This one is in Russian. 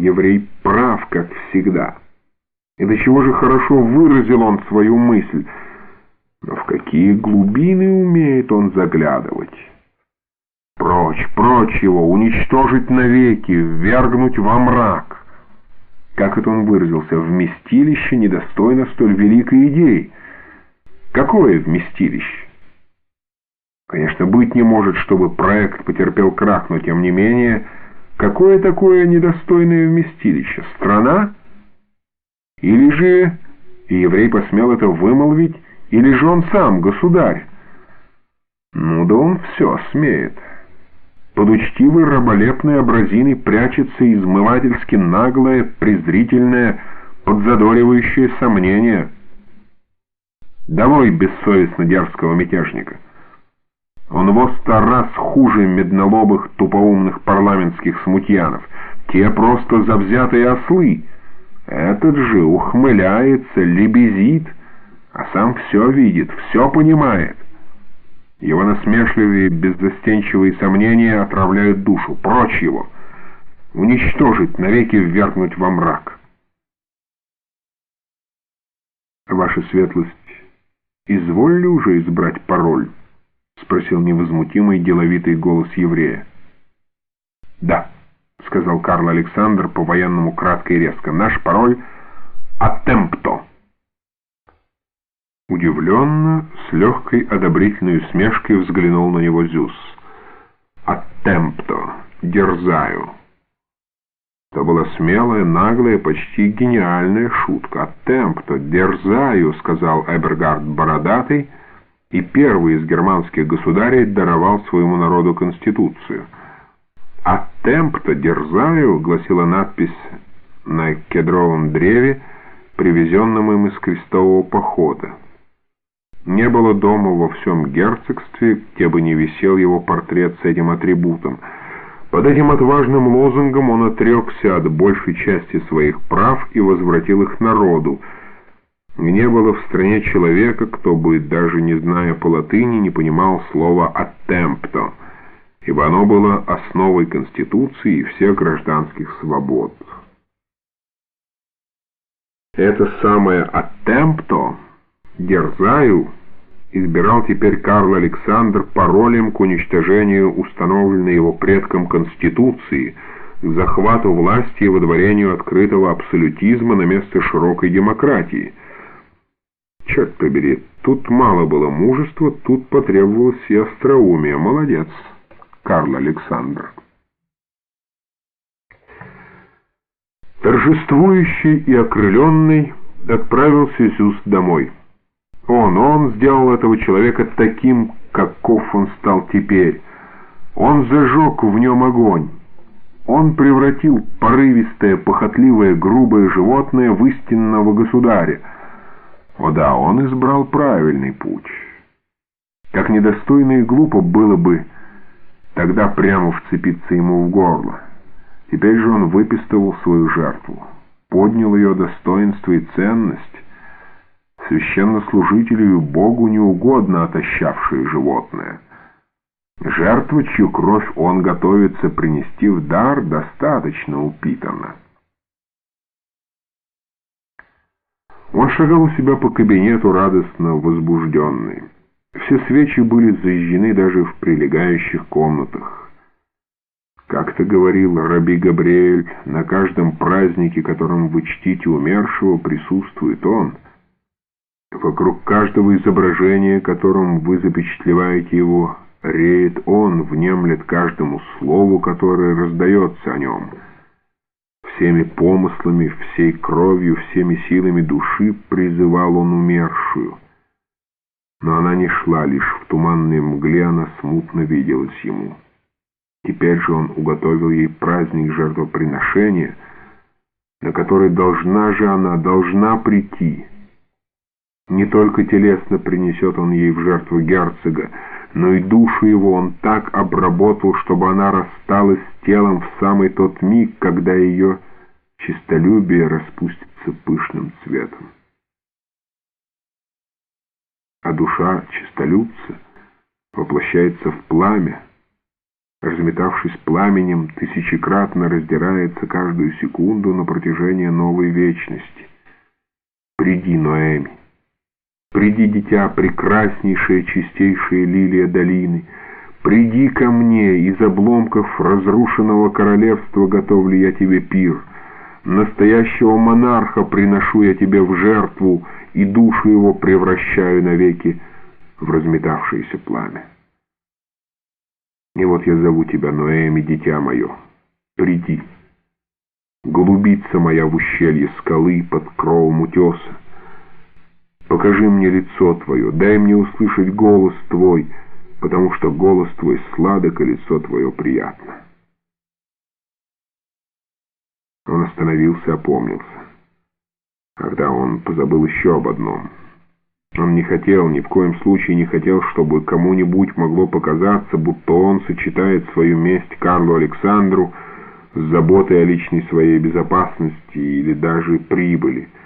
Еврей прав, как всегда. И до чего же хорошо выразил он свою мысль. Но в какие глубины умеет он заглядывать? Прочь, прочь его, уничтожить навеки, ввергнуть во мрак. Как это он выразился? Вместилище недостойно столь великой идеи. Какое вместилище? Конечно, быть не может, чтобы проект потерпел крах, но тем не менее, какое такое недостойное вместилище? Страна? Или же, и еврей посмел это вымолвить, или же он сам, государь? Ну да он все смеет. Под учтивой раболепной образиной прячется измывательски наглое, презрительное, подзадоривающее сомнение. Долой бессовестно дерзкого мятежника. Он во сто раз хуже меднолобых тупоумных парламентских смутьянов. Те просто завзятые ослы. Этот же ухмыляется, лебезит, а сам все видит, все понимает. Его насмешливые, беззастенчивые сомнения отравляют душу. Прочь его! Уничтожить, навеки ввергнуть во мрак. Ваша светлость, изволили уже избрать пароль? Спросил невозмутимый деловитый голос еврея. Да, сказал Карл Александр по-военному кратко и резко. Наш пароль «Атемпто». Удивленно, с легкой одобрительной усмешкой взглянул на него Зюс. «Аттемпто! Дерзаю!» Это была смелая, наглая, почти гениальная шутка. «Аттемпто! Дерзаю!» — сказал Эбергард Бородатый, и первый из германских государей даровал своему народу Конституцию. «Аттемпто! Дерзаю!» — гласила надпись на кедровом древе, привезенном им из крестового похода. Не было дома во всем герцогстве, где бы не висел его портрет с этим атрибутом. Под этим отважным лозунгом он отрекся от большей части своих прав и возвратил их народу. Не было в стране человека, кто бы, даже не зная по латыни, не понимал слова «attempto», ибо оно было основой Конституции и всех гражданских свобод. Это самое «attempto» Дерзаю избирал теперь Карл Александр паролем к уничтожению установленной его предком Конституции, к захвату власти и выдворению открытого абсолютизма на место широкой демократии. Черт побери, тут мало было мужества, тут потребовалось и остроумие. Молодец, Карл Александр. Торжествующий и окрыленный отправился Зюс домой. Он, он сделал этого человека таким, каков он стал теперь. Он зажег в нем огонь. Он превратил порывистое, похотливое, грубое животное в истинного государя. О да, он избрал правильный путь. Как недостойно и глупо было бы тогда прямо вцепиться ему в горло. Теперь же он выпистывал свою жертву, поднял ее достоинство и ценность, священнослужителю Богу неугодно отощавшее животное. Жертва, чью кровь он готовится принести в дар, достаточно упитана. Он шагал у себя по кабинету радостно возбужденный. Все свечи были зажжены даже в прилегающих комнатах. Как-то говорил Раби Габриэль, на каждом празднике, которым вы чтите умершего, присутствует он — Вокруг каждого изображения, которым вы запечатлеваете его, реет он, внемлет каждому слову, которое раздается о нем. Всеми помыслами, всей кровью, всеми силами души призывал он умершую. Но она не шла, лишь в туманной мгле она смутно виделась ему. Теперь же он уготовил ей праздник жертвоприношения, на который должна же она, должна прийти — не только телесно принесет он ей в жертву герцога, но и душу его он так обработал, чтобы она рассталась с телом в самый тот миг, когда ее чистолюбие распустится пышным цветом. А душа чистолюбца воплощается в пламя, разметавшись пламенем, тысячекратно раздирается каждую секунду на протяжении новой вечности. Приди, Ноэми, приди, дитя, прекраснейшая, чистейшая лилия долины, приди ко мне, из обломков разрушенного королевства готовлю я тебе пир, настоящего монарха приношу я тебе в жертву, и душу его превращаю навеки в разметавшееся пламя. И вот я зову тебя, Ноэми, дитя мое, приди. Голубица моя в ущелье скалы под кровом утеса. Покажи мне лицо твое, дай мне услышать голос твой, потому что голос твой сладок, и лицо твое приятно. Он остановился, опомнился. Когда он позабыл еще об одном — он не хотел, ни в коем случае не хотел, чтобы кому-нибудь могло показаться, будто он сочетает свою месть Карлу Александру с заботой о личной своей безопасности или даже прибыли –